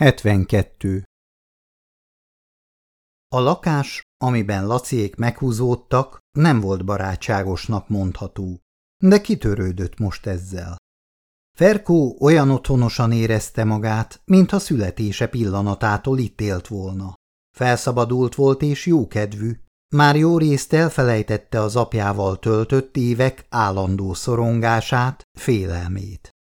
72. A lakás, amiben Laciék meghúzódtak, nem volt barátságosnak mondható, de kitörődött most ezzel. Ferkó olyan otthonosan érezte magát, mintha születése pillanatától itt élt volna. Felszabadult volt és jókedvű, már jó részt elfelejtette az apjával töltött évek állandó szorongását, félelmét.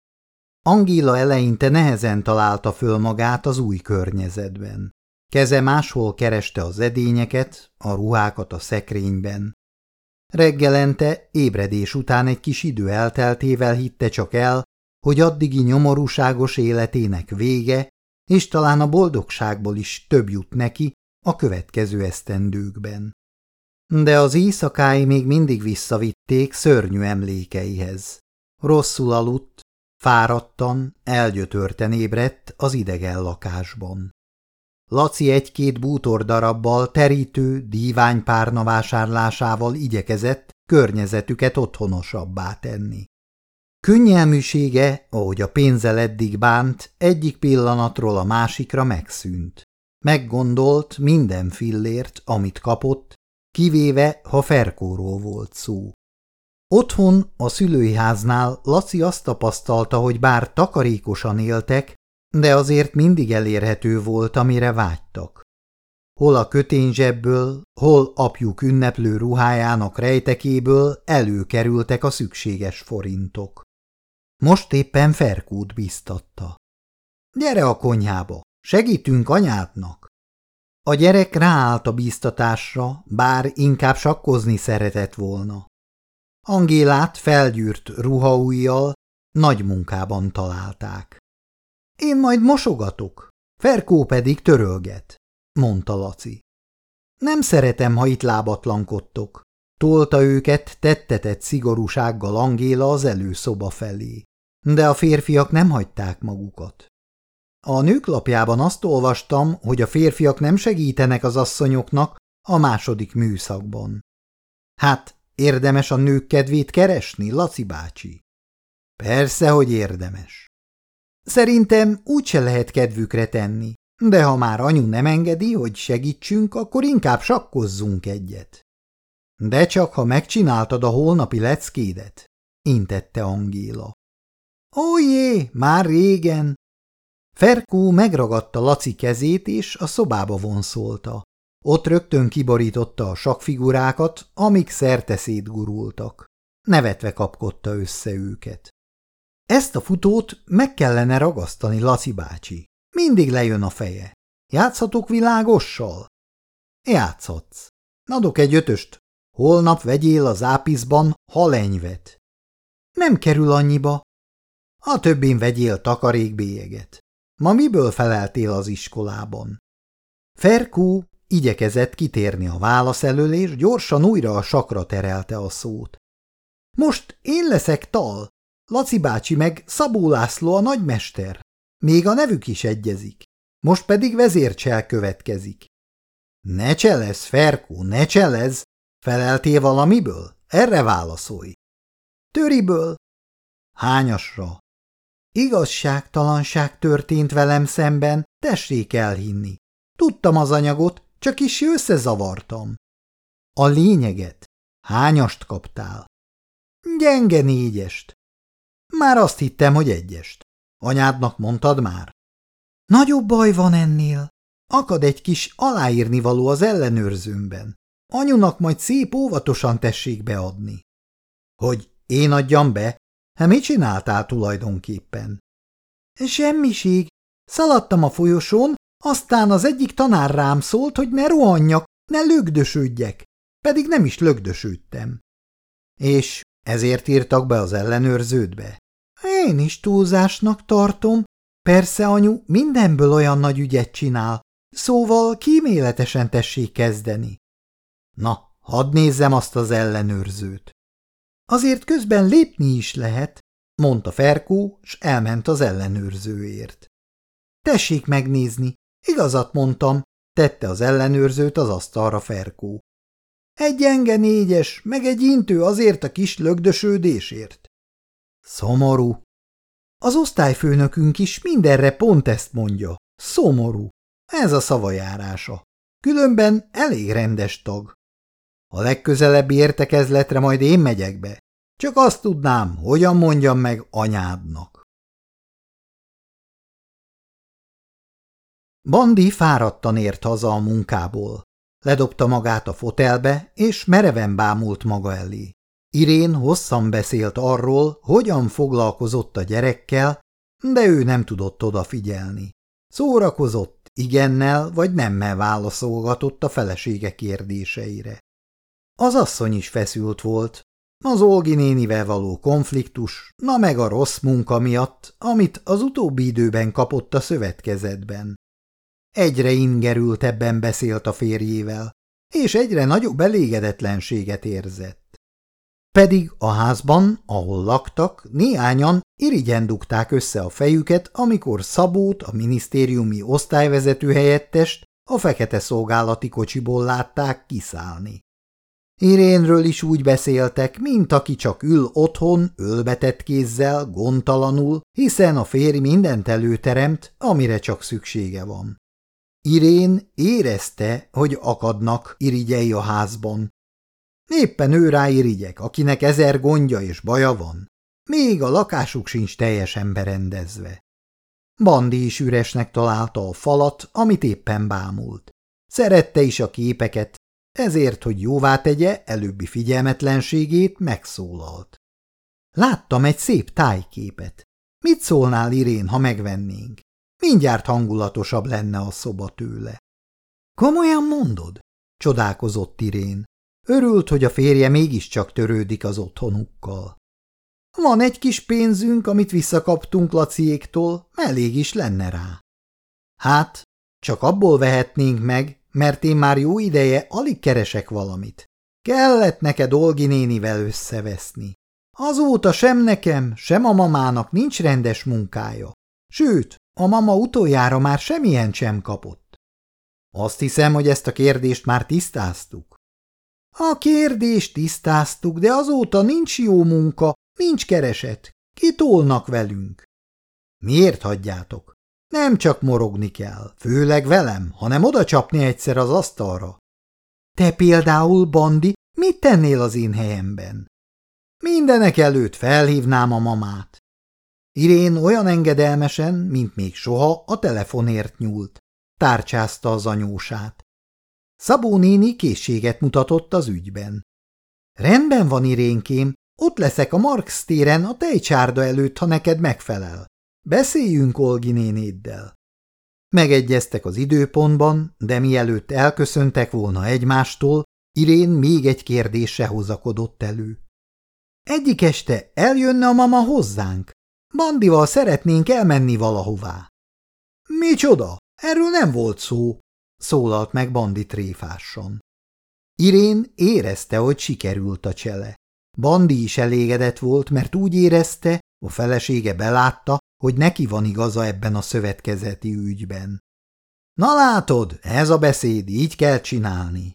Angéla eleinte nehezen találta föl magát az új környezetben. Keze máshol kereste az edényeket, a ruhákat a szekrényben. Reggelente, ébredés után egy kis idő elteltével hitte csak el, hogy addigi nyomorúságos életének vége, és talán a boldogságból is több jut neki a következő esztendőkben. De az éjszakái még mindig visszavitték szörnyű emlékeihez. Rosszul aludt, Fáradtan, elgyötörten ébredt az idegen lakásban. Laci egy-két bútor darabbal terítő, dívány párna vásárlásával igyekezett környezetüket otthonosabbá tenni. Könnyelműsége, ahogy a pénzzel eddig bánt, egyik pillanatról a másikra megszűnt. Meggondolt minden fillért, amit kapott, kivéve, ha Ferkóról volt szó. Otthon, a szülői háznál Laci azt tapasztalta, hogy bár takarékosan éltek, de azért mindig elérhető volt, amire vágytak. Hol a kötényzsebből, hol apjuk ünneplő ruhájának rejtekéből előkerültek a szükséges forintok. Most éppen Ferkút biztatta. Gyere a konyhába, segítünk anyádnak. A gyerek ráállt a bíztatásra, bár inkább sakkozni szeretett volna. Angélát felgyűrt ruhaujjal nagy munkában találták. Én majd mosogatok, Ferkó pedig törölget, mondta Laci. Nem szeretem, ha itt lábatlankodtok. Tolta őket tettetett szigorúsággal Angéla az előszoba felé. De a férfiak nem hagyták magukat. A nőklapjában azt olvastam, hogy a férfiak nem segítenek az asszonyoknak a második műszakban. Hát, Érdemes a nők kedvét keresni, Laci bácsi? Persze, hogy érdemes. Szerintem úgyse lehet kedvükre tenni, de ha már anyu nem engedi, hogy segítsünk, akkor inkább sakkozzunk egyet. De csak, ha megcsináltad a holnapi leckédet, intette Angéla. Ó jé, már régen! Ferkó megragadta Laci kezét, és a szobába vonszolta. Ott rögtön kiborította a sakfigurákat, amik szerte szétgurultak. Nevetve kapkodta össze őket. Ezt a futót meg kellene ragasztani, Laci bácsi. Mindig lejön a feje. Játszhatok világossal? Játszhatsz. Adok egy ötöst. Holnap vegyél az ápiszban halenyvet. Nem kerül annyiba. A többén vegyél takarékbélyeget. Ma miből feleltél az iskolában? Ferkú Igyekezett kitérni a válasz elől, és gyorsan újra a sakra terelte a szót. Most én leszek Tal, Laci bácsi meg Szabó László a nagymester. Még a nevük is egyezik. Most pedig vezércsel következik. Ne cselez, Ferkó, ne cselez! Feleltél valamiből? Erre válaszolj. Töriből. Hányasra? Igazságtalanság történt velem szemben, tessék elhinni. Tudtam az anyagot, csak is összezavartam. A lényeget. Hányast kaptál? Gyenge négyest. Már azt hittem, hogy egyest. Anyádnak mondtad már? Nagyobb baj van ennél. Akad egy kis aláírnivaló az ellenőrzőmben. Anyunak majd szép óvatosan tessék beadni. Hogy én adjam be? Hát mit csináltál tulajdonképpen? Semmiség. Szaladtam a folyosón, aztán az egyik tanár rám szólt, hogy ne rohanjak, ne lögdösödjek, pedig nem is lögdösödtem. És ezért írtak be az ellenőrződbe? Én is túlzásnak tartom. Persze, anyu, mindenből olyan nagy ügyet csinál, szóval kíméletesen tessék kezdeni. Na, hadd nézzem azt az ellenőrzőt. Azért közben lépni is lehet, mondta Ferkó, s elment az ellenőrzőért. Tessék megnézni, Igazat mondtam, tette az ellenőrzőt az asztalra Ferkó. Egy gyenge négyes, meg egy intő azért a kis lögdösődésért. Szomorú. Az osztályfőnökünk is mindenre pont ezt mondja. Szomorú. Ez a szavajárása. Különben elég rendes tag. A legközelebbi értekezletre majd én megyek be. Csak azt tudnám, hogyan mondjam meg anyádnak. Bandi fáradtan ért haza a munkából. Ledobta magát a fotelbe, és mereven bámult maga elé. Irén hosszan beszélt arról, hogyan foglalkozott a gyerekkel, de ő nem tudott odafigyelni. Szórakozott, igennel vagy nemmel válaszolgatott a felesége kérdéseire. Az asszony is feszült volt. Az Olgi nénivel való konfliktus, na meg a rossz munka miatt, amit az utóbbi időben kapott a szövetkezetben. Egyre ingerültebben beszélt a férjével, és egyre nagyobb elégedetlenséget érzett. Pedig a házban, ahol laktak, néhányan irigyen dugták össze a fejüket, amikor Szabót, a minisztériumi osztályvezető helyettest a fekete szolgálati kocsiból látták kiszállni. Irénről is úgy beszéltek, mint aki csak ül otthon, ölbetett kézzel, gondtalanul, hiszen a férj mindent előteremt, amire csak szüksége van. Irén érezte, hogy akadnak irigyei a házban, Éppen ő rá irigyek, akinek ezer gondja és baja van. Még a lakásuk sincs teljesen berendezve. Bandi is üresnek találta a falat, amit éppen bámult. Szerette is a képeket, ezért, hogy jóvá tegye előbbi figyelmetlenségét, megszólalt. Láttam egy szép tájképet. Mit szólnál, Irén, ha megvennénk? Mindjárt hangulatosabb lenne a szoba tőle. Komolyan mondod? Csodálkozott Irén. Örült, hogy a férje mégiscsak törődik az otthonukkal. Van egy kis pénzünk, amit visszakaptunk Laciéktól, elég is lenne rá. Hát, csak abból vehetnénk meg, mert én már jó ideje alig keresek valamit. Kellett neked Olgi nénivel összeveszni. Azóta sem nekem, sem a mamának nincs rendes munkája. Sőt, a mama utoljára már semmilyen sem kapott. Azt hiszem, hogy ezt a kérdést már tisztáztuk. A kérdést tisztáztuk, de azóta nincs jó munka, nincs kereset. Kitolnak velünk. Miért hagyjátok? Nem csak morogni kell, főleg velem, hanem oda csapni egyszer az asztalra. Te például, Bandi, mit tennél az én helyemben? Mindenek előtt felhívnám a mamát. Irén olyan engedelmesen, mint még soha, a telefonért nyúlt. Tárcsázta az anyósát. Szabó néni készséget mutatott az ügyben. Rendben van, Irénkém, ott leszek a Marx téren a tejcsárda előtt, ha neked megfelel. Beszéljünk Olgi nénéddel. Megegyeztek az időpontban, de mielőtt elköszöntek volna egymástól, Irén még egy kérdése hozakodott elő. Egyik este eljönne a mama hozzánk. Bandival szeretnénk elmenni valahová. Micsoda? Erről nem volt szó, szólalt meg Bandi tréfásan. Irén érezte, hogy sikerült a csele. Bandi is elégedett volt, mert úgy érezte, a felesége belátta, hogy neki van igaza ebben a szövetkezeti ügyben. Na látod, ez a beszéd, így kell csinálni.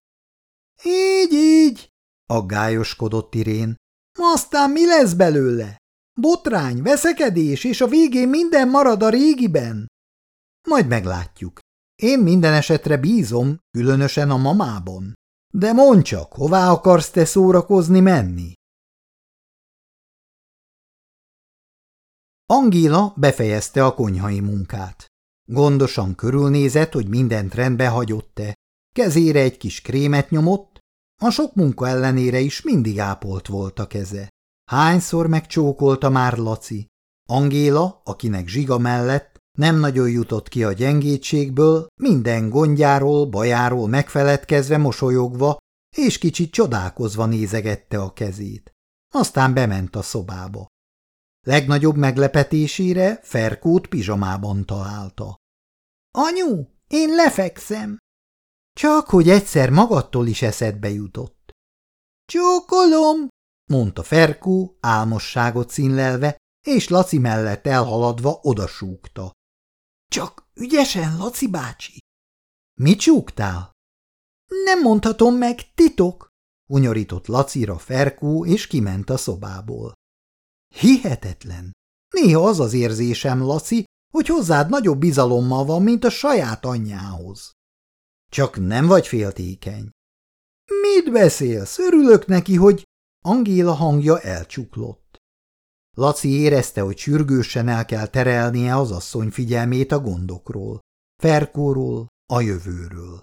Így, így, aggályoskodott Irén. Aztán mi lesz belőle? Botrány, veszekedés, és a végén minden marad a régiben? Majd meglátjuk. Én minden esetre bízom, különösen a mamában. De mondd csak, hová akarsz te szórakozni menni? Angéla befejezte a konyhai munkát. Gondosan körülnézett, hogy mindent rendbe hagyott-e. Kezére egy kis krémet nyomott, a sok munka ellenére is mindig ápolt volt a keze. Hányszor megcsókolta már Laci? Angéla, akinek zsiga mellett nem nagyon jutott ki a gyengétségből, minden gondjáról, bajáról megfeledkezve mosolyogva, és kicsit csodálkozva nézegette a kezét. Aztán bement a szobába. Legnagyobb meglepetésére Ferkót pizsamában találta. – Anyu, én lefekszem! Csak hogy egyszer magadtól is eszedbe jutott. – Csókolom! – mondta Ferkó álmosságot színlelve, és Laci mellett elhaladva odasúgta. Csak ügyesen, Laci bácsi! Mit csúgtál? Nem mondhatom meg, titok! Unyorított Lacira Ferkó, és kiment a szobából. Hihetetlen! Néha az az érzésem, Laci, hogy hozzád nagyobb bizalommal van, mint a saját anyjához. Csak nem vagy féltékeny. Mit beszélsz? Örülök neki, hogy... Angéla hangja elcsuklott. Laci érezte, hogy sürgősen el kell terelnie az asszony figyelmét a gondokról, Ferkóról, a jövőről.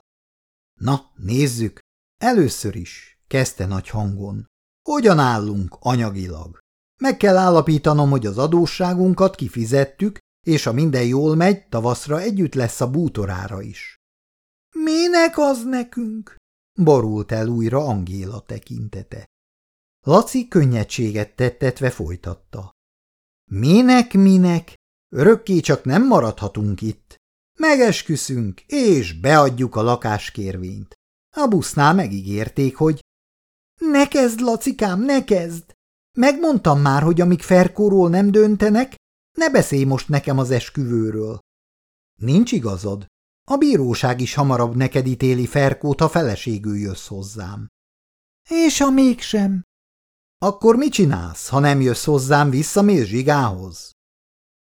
Na, nézzük, először is, kezdte nagy hangon. Hogyan állunk anyagilag? Meg kell állapítanom, hogy az adósságunkat kifizettük, és ha minden jól megy, tavaszra együtt lesz a bútorára is. Minek az nekünk? borult el újra Angéla tekintete. Laci könnyedséget tettetve folytatta. Minek, minek? Örökké csak nem maradhatunk itt. Megesküszünk, és beadjuk a lakáskérvényt. A busznál megígérték, hogy ne kezd, Lacikám, ne kezd! Megmondtam már, hogy amíg Ferkóról nem döntenek, ne beszélj most nekem az esküvőről. Nincs igazad. A bíróság is hamarabb neked ítéli Ferkót, ha feleségül jössz hozzám. És ha mégsem? Akkor mit csinálsz, ha nem jössz hozzám, visszamész zsigához?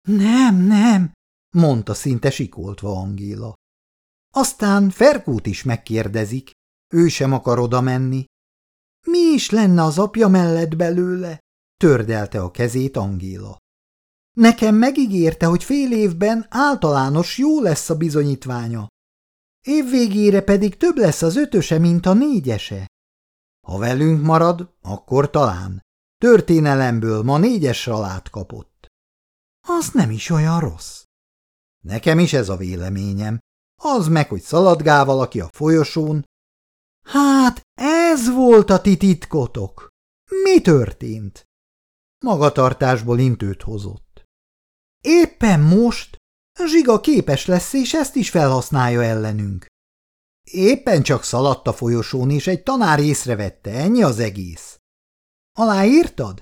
Nem, nem, mondta szinte sikoltva Angéla. Aztán Ferkót is megkérdezik, ő sem akar oda menni. Mi is lenne az apja mellett belőle? tördelte a kezét Angéla. Nekem megígérte, hogy fél évben általános jó lesz a bizonyítványa. Év végére pedig több lesz az ötöse, mint a négyese. Ha velünk marad, akkor talán. Történelemből ma négyes salát kapott. Az nem is olyan rossz. Nekem is ez a véleményem. Az meg, hogy szaladgál valaki a folyosón. Hát, ez volt a ti titkotok. Mi történt? Magatartásból intőt hozott. Éppen most Zsiga képes lesz, és ezt is felhasználja ellenünk. Éppen csak szaladt a folyosón, és egy tanár észrevette, ennyi az egész. Aláírtad?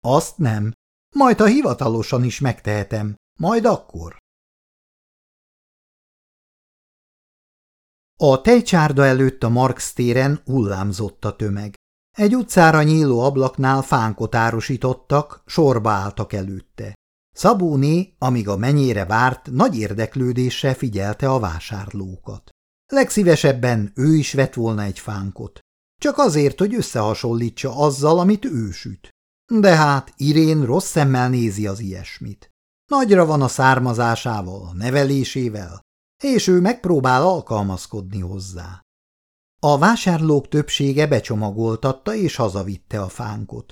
Azt nem. Majd ha hivatalosan is megtehetem. Majd akkor. A tejcsárda előtt a Marx téren hullámzott a tömeg. Egy utcára nyíló ablaknál fánkot árusítottak, sorba álltak előtte. Szabóné, amíg a menyére várt, nagy érdeklődéssel figyelte a vásárlókat. Legszívesebben ő is vett volna egy fánkot. Csak azért, hogy összehasonlítsa azzal, amit ő süt. De hát Irén rossz szemmel nézi az ilyesmit. Nagyra van a származásával, a nevelésével, és ő megpróbál alkalmazkodni hozzá. A vásárlók többsége becsomagoltatta és hazavitte a fánkot.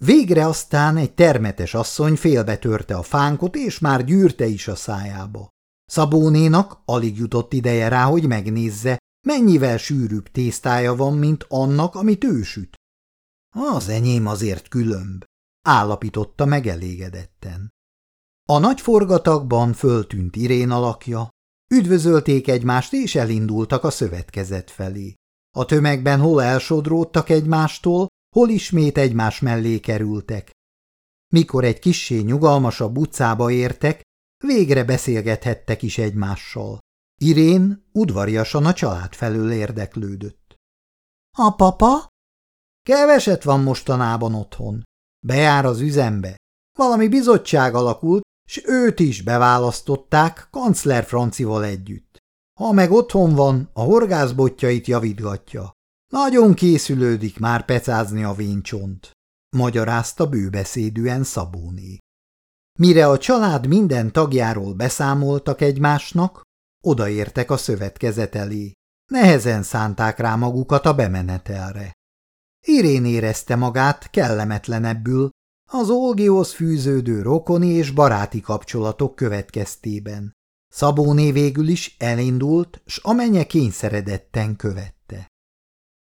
Végre aztán egy termetes asszony félbetörte a fánkot, és már gyűrte is a szájába. Szabónénak alig jutott ideje rá, hogy megnézze, mennyivel sűrűbb tésztája van, mint annak, amit ő süt. Az enyém azért különb, állapította meg elégedetten. A nagy forgatagban föltűnt Irén alakja, üdvözölték egymást és elindultak a szövetkezet felé. A tömegben hol elsodródtak egymástól, hol ismét egymás mellé kerültek. Mikor egy kissé nyugalmasabb utcába értek, végre beszélgethettek is egymással. Irén udvariasan a család felől érdeklődött. – A papa? – Keveset van mostanában otthon. Bejár az üzembe. Valami bizottság alakult, s őt is beválasztották kancler Francival együtt. Ha meg otthon van, a horgászbotjait javítgatja. Nagyon készülődik már pecázni a véncsont, magyarázta bőbeszédűen Szabóné. Mire a család minden tagjáról beszámoltak egymásnak, odaértek a szövetkezet elé. Nehezen szánták rá magukat a bemenetelre. Irén érezte magát kellemetlenebbül az Olgihoz fűződő rokoni és baráti kapcsolatok következtében. Szabóné végül is elindult, s amenye kényszeredetten követte.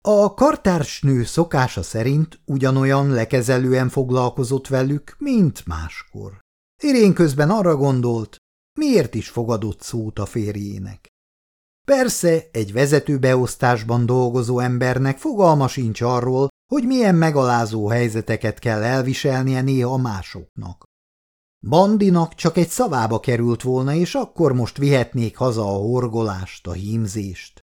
A kartársnő szokása szerint ugyanolyan lekezelően foglalkozott velük, mint máskor. Irén közben arra gondolt, miért is fogadott szót a férjének. Persze egy vezetőbeosztásban dolgozó embernek fogalma sincs arról, hogy milyen megalázó helyzeteket kell elviselnie néha másoknak. Bandinak csak egy szavába került volna, és akkor most vihetnék haza a horgolást, a hímzést.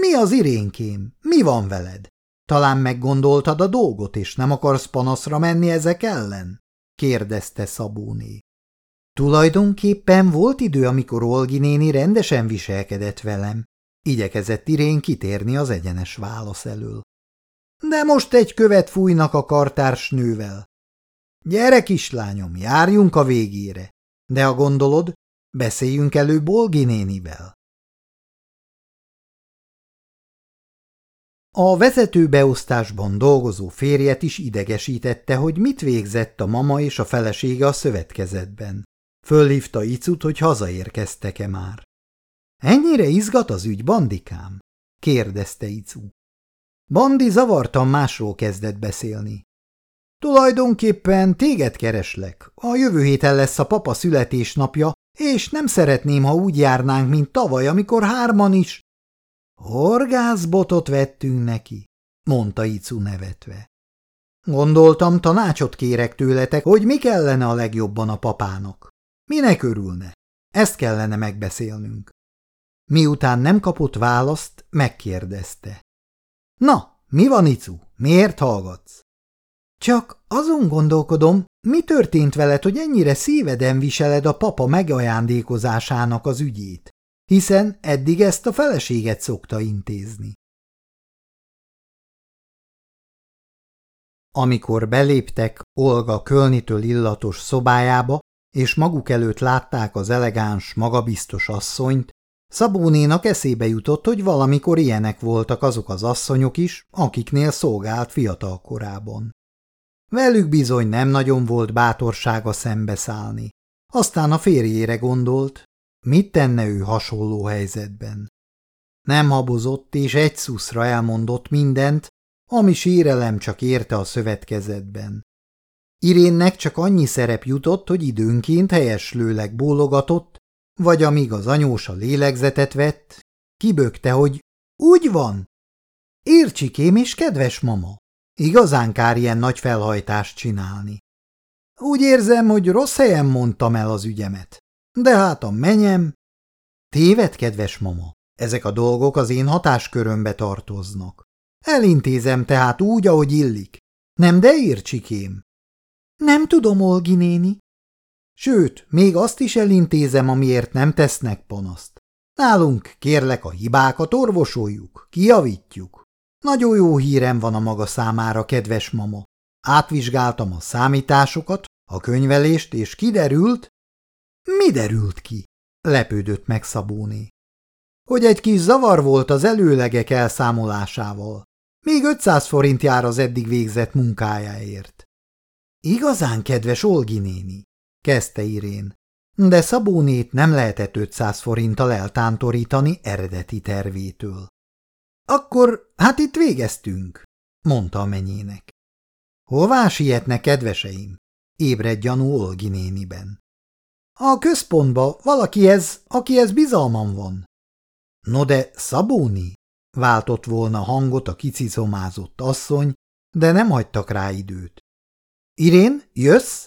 Mi az irénkém? Mi van veled? Talán meggondoltad a dolgot, és nem akarsz panaszra menni ezek ellen? Kérdezte Szabóné. Tulajdonképpen volt idő, amikor Olgi néni rendesen viselkedett velem. Igyekezett Irén kitérni az egyenes válasz elől. De most egy követ fújnak a kartársnővel. Gyere, kislányom, járjunk a végére. De ha gondolod, beszéljünk elő Bolgi nénivel. A vezetőbeosztásban dolgozó férjet is idegesítette, hogy mit végzett a mama és a felesége a szövetkezetben. Fölhívta Icut, hogy hazaérkeztek-e már. Ennyire izgat az ügy, bandikám? kérdezte Icu. Bandi zavartan másról kezdett beszélni. Tulajdonképpen téged kereslek. A jövő héten lesz a papa születésnapja, és nem szeretném, ha úgy járnánk, mint tavaly, amikor hárman is. Horgászbotot vettünk neki, mondta Icu nevetve. Gondoltam, tanácsot kérek tőletek, hogy mi kellene a legjobban a papának. Minek örülne? Ezt kellene megbeszélnünk. Miután nem kapott választ, megkérdezte. Na, mi van, Icu? Miért hallgatsz? Csak azon gondolkodom, mi történt veled, hogy ennyire szíveden viseled a papa megajándékozásának az ügyét, hiszen eddig ezt a feleséget szokta intézni. Amikor beléptek Olga Kölnitől illatos szobájába, és maguk előtt látták az elegáns, magabiztos asszonyt, Szabónénak eszébe jutott, hogy valamikor ilyenek voltak azok az asszonyok is, akiknél szolgált fiatal korában. Velük bizony nem nagyon volt bátorsága szembeszállni. Aztán a férjére gondolt, mit tenne ő hasonló helyzetben. Nem habozott, és egy szuszra elmondott mindent, ami sírelem csak érte a szövetkezetben. Irénnek csak annyi szerep jutott, hogy időnként helyeslőleg bólogatott, vagy amíg az anyósa lélegzetet vett, kibökte, hogy úgy van. Ércsikém és kedves mama, igazán kár ilyen nagy felhajtást csinálni. Úgy érzem, hogy rossz helyen mondtam el az ügyemet. De hát a menyem... Téved, kedves mama, ezek a dolgok az én hatáskörömbe tartoznak. Elintézem tehát úgy, ahogy illik. Nem, de ércsikém. Nem tudom, Olgi néni, Sőt, még azt is elintézem, amiért nem tesznek panaszt. Nálunk, kérlek, a hibákat orvosoljuk, kijavítjuk. Nagyon jó hírem van a maga számára, kedves mama. Átvizsgáltam a számításokat, a könyvelést, és kiderült... Mi derült ki? Lepődött meg Szabóné. Hogy egy kis zavar volt az előlegek elszámolásával. Még 500 forint jár az eddig végzett munkájáért. Igazán kedves Olgi néni, kezdte Irén. De Szabónét nem lehetett 500 forinttal eltántorítani eredeti tervétől. Akkor hát itt végeztünk, mondta a menyének. Hová sietne, kedveseim? Ébredt gyanú Olgi néniben. A központba valakihez, akihez bizalmam van. No de Szabóni, váltott volna hangot a kicizomázott asszony, de nem hagytak rá időt. Irén, jössz?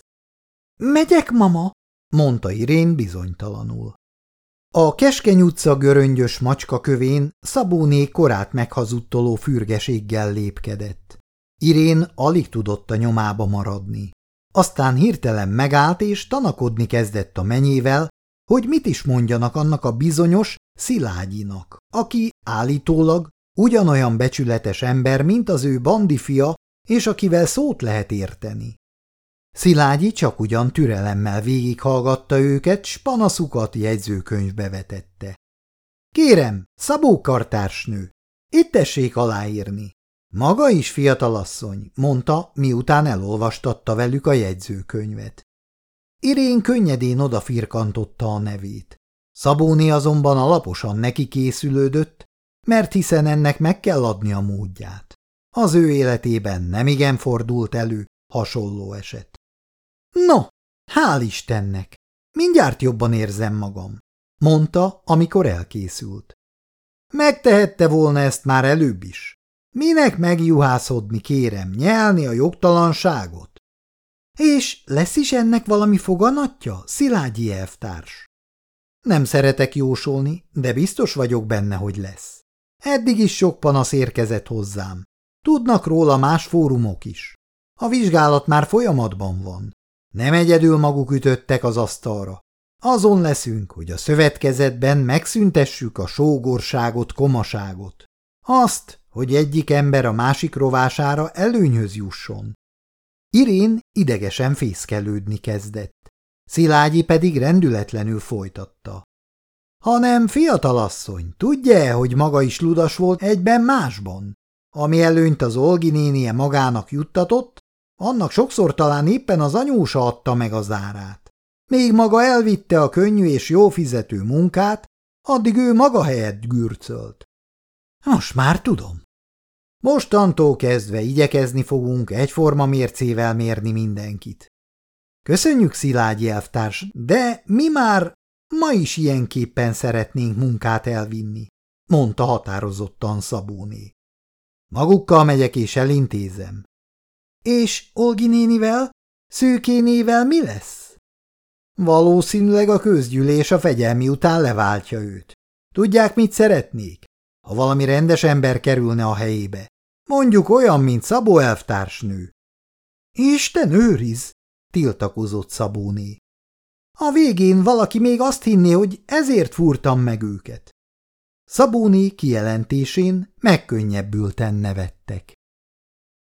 Megyek, mama, mondta Irén bizonytalanul. A Keskeny utca göröngyös macska kövén Szabóné korát meghazudtoló fürgeséggel lépkedett. Irén alig tudott a nyomába maradni. Aztán hirtelen megállt és tanakodni kezdett a menyével, hogy mit is mondjanak annak a bizonyos Szilágyinak, aki állítólag ugyanolyan becsületes ember, mint az ő bandifia, és akivel szót lehet érteni. Szilágyi csak ugyan türelemmel végighallgatta őket, s panaszukat jegyzőkönyvbe vetette. Kérem, Szabó kartársnő, itt tessék aláírni. Maga is fiatalasszony, mondta, miután elolvastatta velük a jegyzőkönyvet. Irén könnyedén odafirkantotta a nevét. Szabóni azonban alaposan neki készülődött, mert hiszen ennek meg kell adni a módját. Az ő életében nemigen fordult elő hasonló eset. No, hál' Istennek! Mindjárt jobban érzem magam, mondta, amikor elkészült. Megtehette volna ezt már előbb is. Minek megjuhászodni, kérem, nyelni a jogtalanságot? És lesz is ennek valami foganatja, Szilágyi elvtárs? Nem szeretek jósolni, de biztos vagyok benne, hogy lesz. Eddig is sok panasz érkezett hozzám. Tudnak róla más fórumok is. A vizsgálat már folyamatban van. Nem egyedül maguk ütöttek az asztalra. Azon leszünk, hogy a szövetkezetben megszüntessük a sógorságot, komaságot. Azt, hogy egyik ember a másik rovására előnyhöz jusson. Irén idegesen fészkelődni kezdett. Szilágyi pedig rendületlenül folytatta. Hanem fiatalasszony, tudja hogy maga is ludas volt egyben másban? Ami előnyt az Olgi nénie magának juttatott, annak sokszor talán éppen az anyósa adta meg az árát. Még maga elvitte a könnyű és jó fizető munkát, addig ő maga helyett gürcölt. Most már tudom. Mostantól kezdve igyekezni fogunk egyforma mércével mérni mindenkit. Köszönjük, Szilágyi elvtárs, de mi már ma is ilyenképpen szeretnénk munkát elvinni, mondta határozottan Szabóné. Magukkal megyek és elintézem. És Olgi nénivel, szőkénével mi lesz? Valószínűleg a közgyűlés a fegyelmi után leváltja őt. Tudják, mit szeretnék? Ha valami rendes ember kerülne a helyébe. Mondjuk olyan, mint Szabó elvtársnő. Isten őriz! tiltakozott Szabóné. A végén valaki még azt hinné, hogy ezért fúrtam meg őket. Szabóni kijelentésén megkönnyebbülten nevettek.